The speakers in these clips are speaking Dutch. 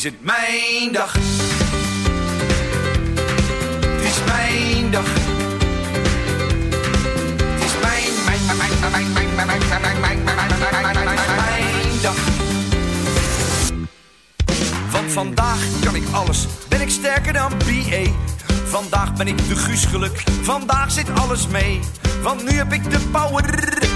is het mijn dag. Het is mijn dag. Het is mijn, mijn, mijn, mijn, mijn, mijn, mijn, mijn, mijn, mijn, mijn, mijn, dag. Want vandaag kan ik alles, ben ik sterker dan BA. Vandaag ben ik de Guus geluk, vandaag zit alles mee. Want nu heb ik de power,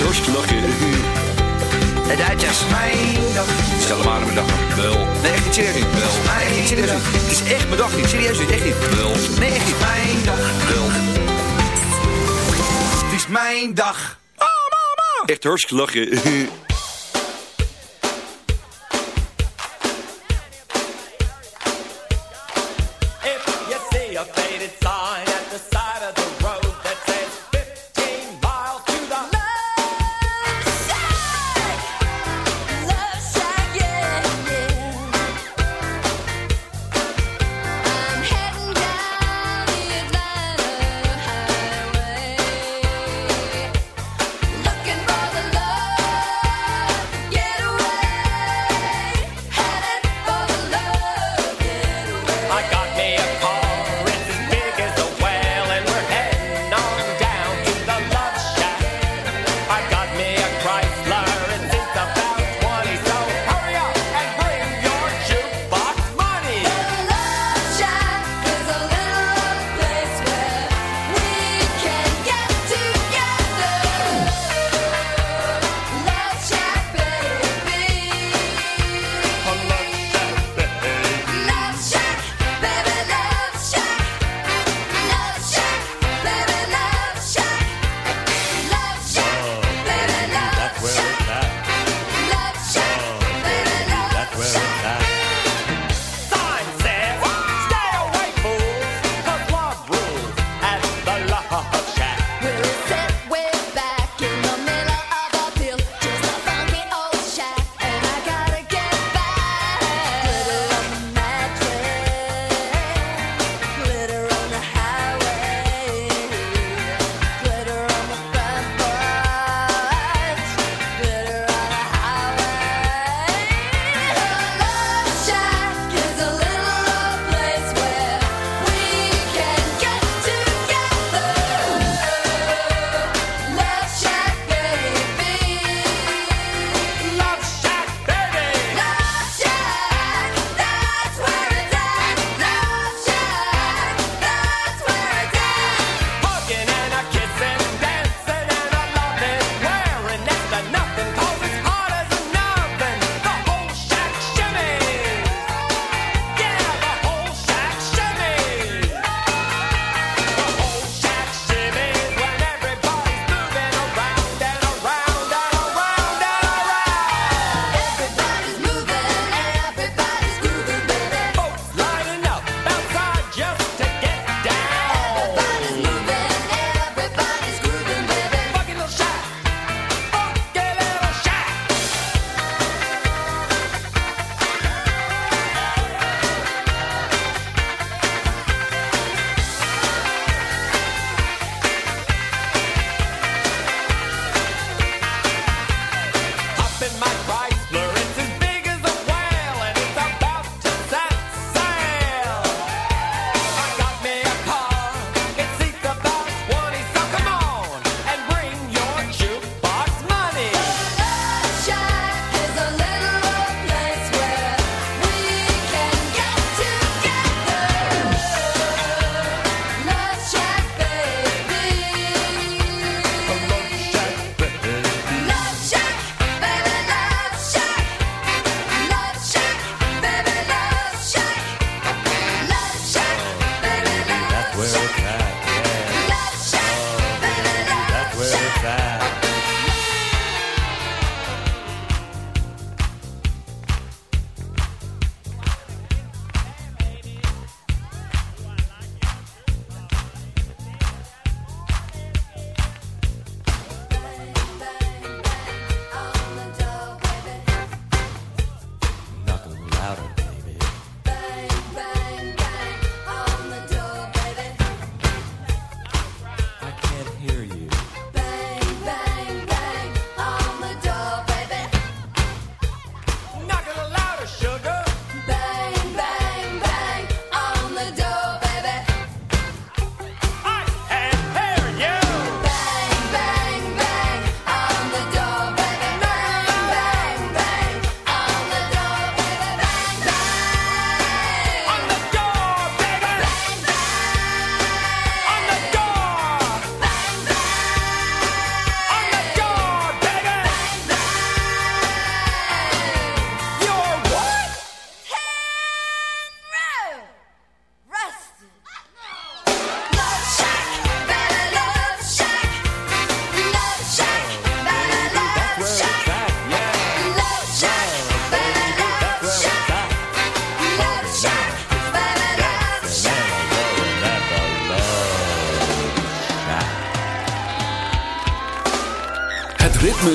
Hartstikke lachen. De Duitsers. Mijn dag. Stel hem aan mijn dag. Wel. Nee, echt niet serieus niet. Wel. Nee, echt niet serieus niet. Het is echt mijn dag niet. Serieus niet. Echt niet. Wel. Nee, echt niet. Mijn dag. Wel. Het is mijn dag. Oh, mama. Echt hartstikke lachen.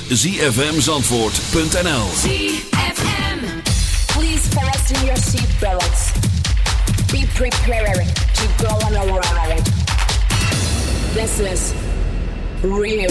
www.zfmzandvoort.nl ZFM Please fasten your. Be prepared to go on a ride. This is real.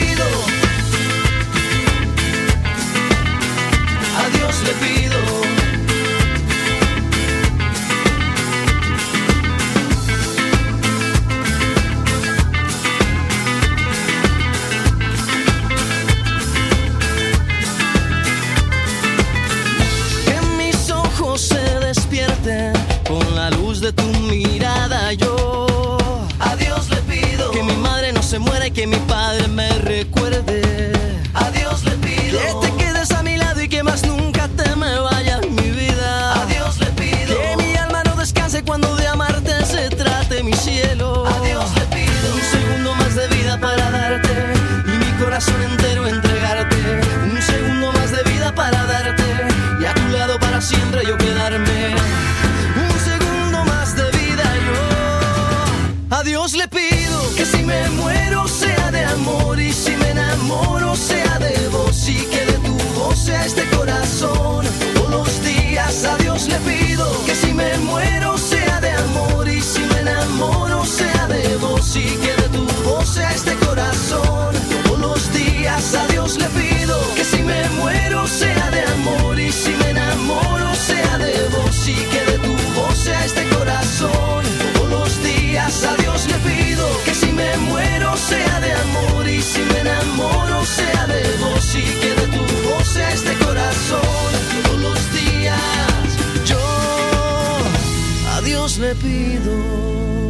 Se muera y que mi padre me recuerde. A Dios le pido que si me muero sea de amor y si me enamoro sea de vos y que de tu voz sea este corazón. Todos los días yo a Dios le pido.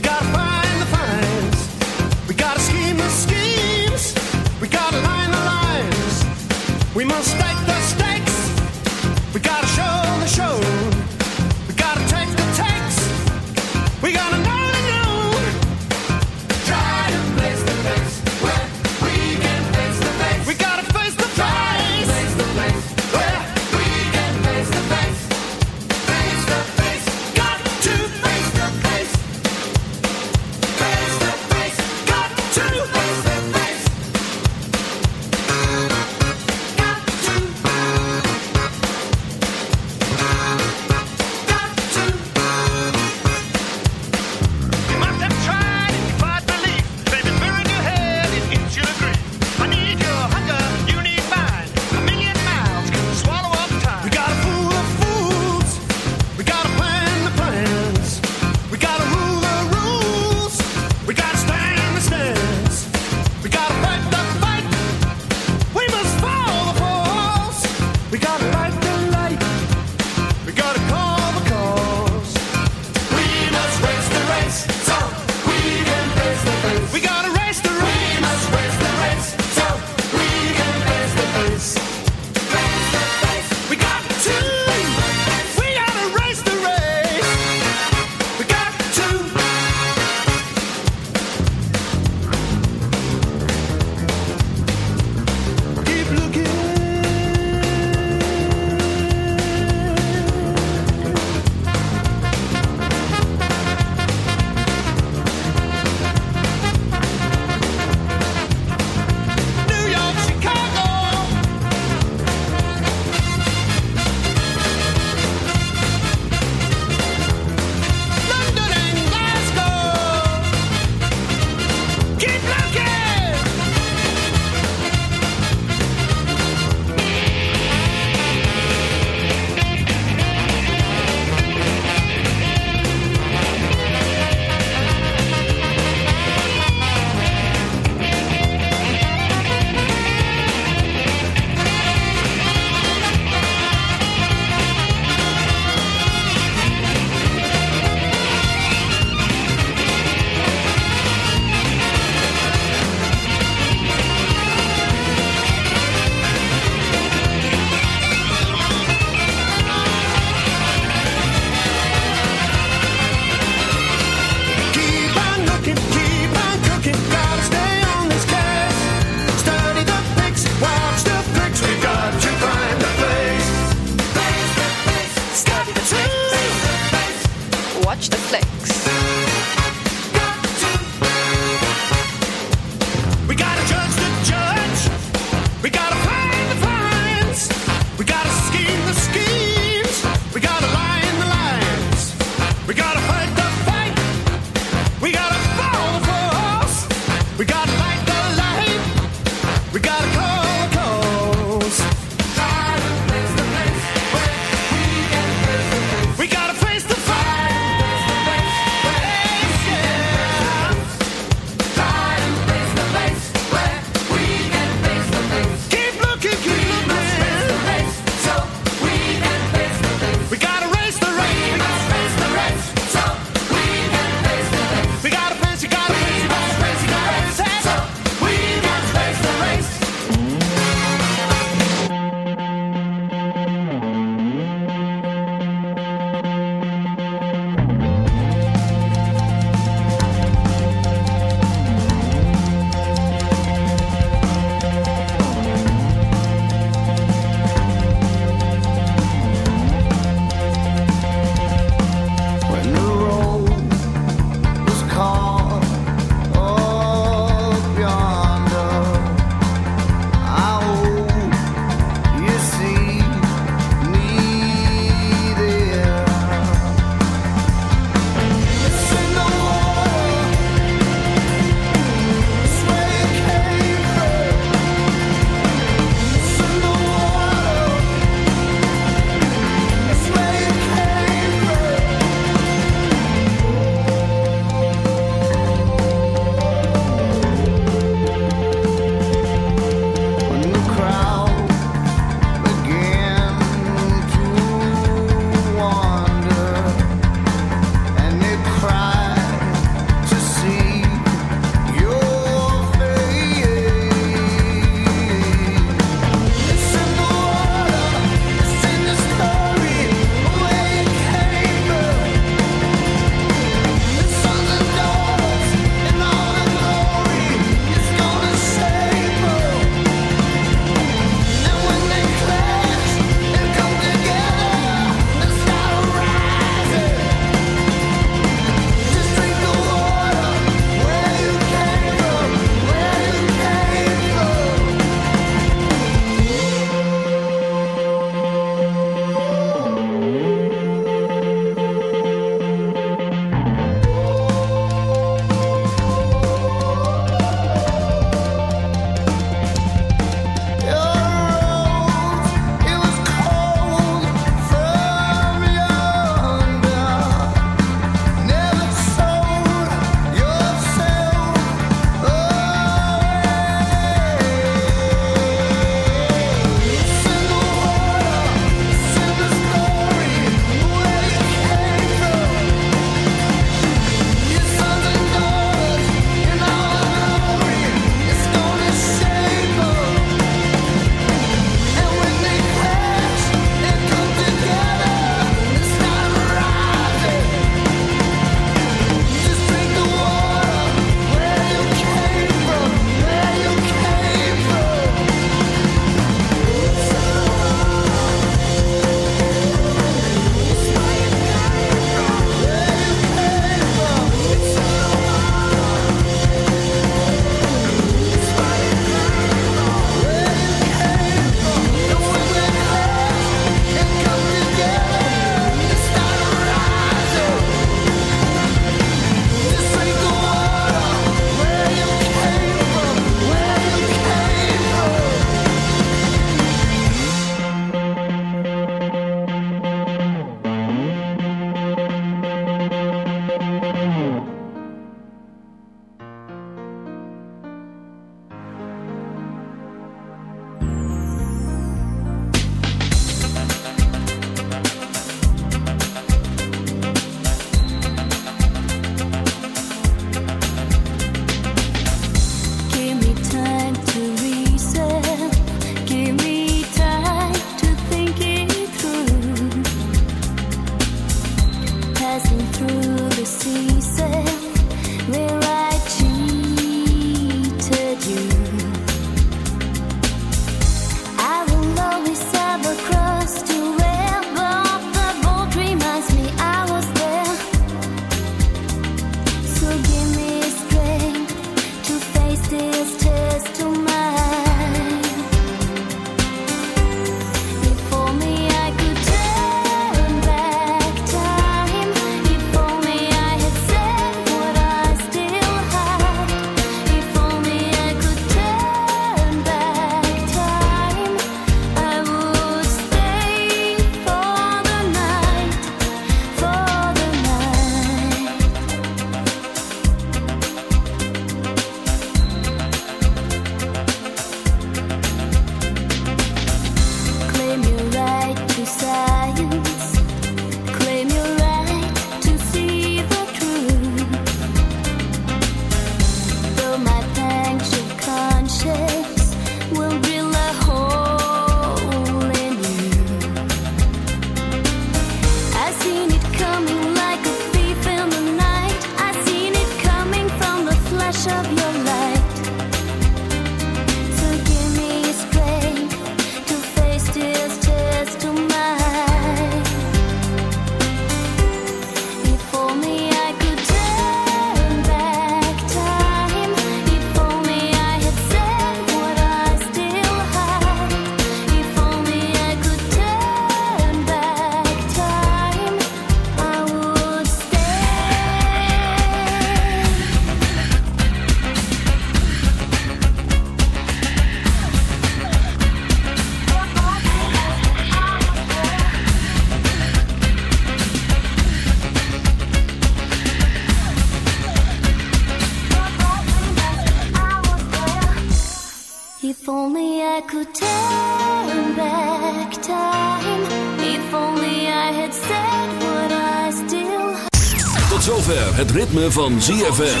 Zover het ritme van ZFM.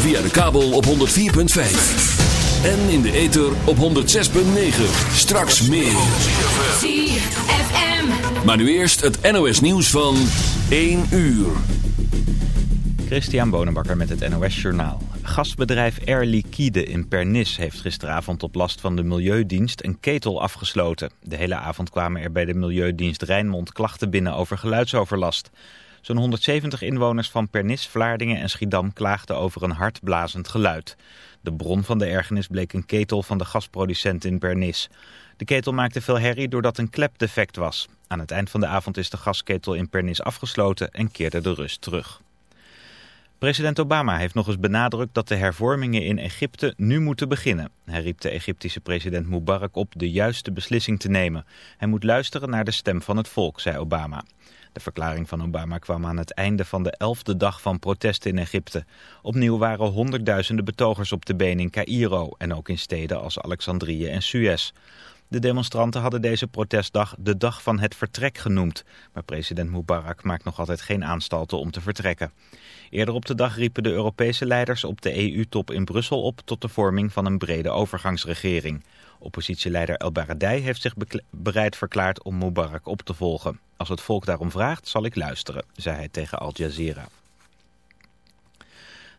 Via de kabel op 104.5. En in de ether op 106.9. Straks meer. ZFM. Maar nu eerst het NOS nieuws van 1 uur. Christian Bonenbakker met het NOS Journaal. Gasbedrijf Air Liquide in Pernis heeft gisteravond op last van de Milieudienst een ketel afgesloten. De hele avond kwamen er bij de Milieudienst Rijnmond klachten binnen over geluidsoverlast. Zo'n 170 inwoners van Pernis, Vlaardingen en Schiedam klaagden over een hardblazend geluid. De bron van de ergernis bleek een ketel van de gasproducent in Pernis. De ketel maakte veel herrie doordat een klep defect was. Aan het eind van de avond is de gasketel in Pernis afgesloten en keerde de rust terug. President Obama heeft nog eens benadrukt dat de hervormingen in Egypte nu moeten beginnen. Hij riep de Egyptische president Mubarak op de juiste beslissing te nemen. Hij moet luisteren naar de stem van het volk, zei Obama. De verklaring van Obama kwam aan het einde van de elfde dag van protesten in Egypte. Opnieuw waren honderdduizenden betogers op de been in Cairo en ook in steden als Alexandrië en Suez. De demonstranten hadden deze protestdag de dag van het vertrek genoemd. Maar president Mubarak maakt nog altijd geen aanstalten om te vertrekken. Eerder op de dag riepen de Europese leiders op de EU-top in Brussel op tot de vorming van een brede overgangsregering. Oppositieleider El Baradei heeft zich bereid verklaard om Mubarak op te volgen. Als het volk daarom vraagt, zal ik luisteren, zei hij tegen Al Jazeera.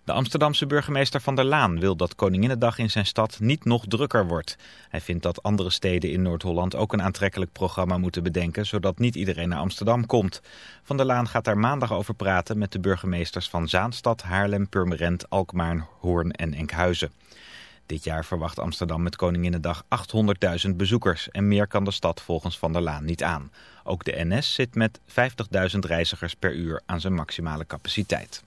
De Amsterdamse burgemeester Van der Laan wil dat Koninginnedag in zijn stad niet nog drukker wordt. Hij vindt dat andere steden in Noord-Holland ook een aantrekkelijk programma moeten bedenken, zodat niet iedereen naar Amsterdam komt. Van der Laan gaat daar maandag over praten met de burgemeesters van Zaanstad, Haarlem, Purmerend, Alkmaar, Hoorn en Enkhuizen. Dit jaar verwacht Amsterdam met Koninginnedag 800.000 bezoekers en meer kan de stad volgens Van der Laan niet aan. Ook de NS zit met 50.000 reizigers per uur aan zijn maximale capaciteit.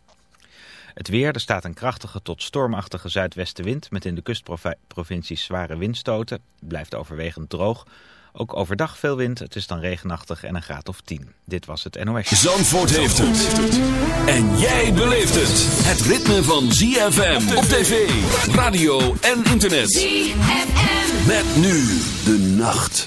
Het weer, er staat een krachtige tot stormachtige zuidwestenwind met in de kustprovincies zware windstoten. Het blijft overwegend droog. Ook overdag veel wind, het is dan regenachtig en een graad of 10. Dit was het NOS. Zandvoort heeft het. En jij beleeft het. Het ritme van ZFM op tv, radio en internet. ZFM. Met nu de nacht.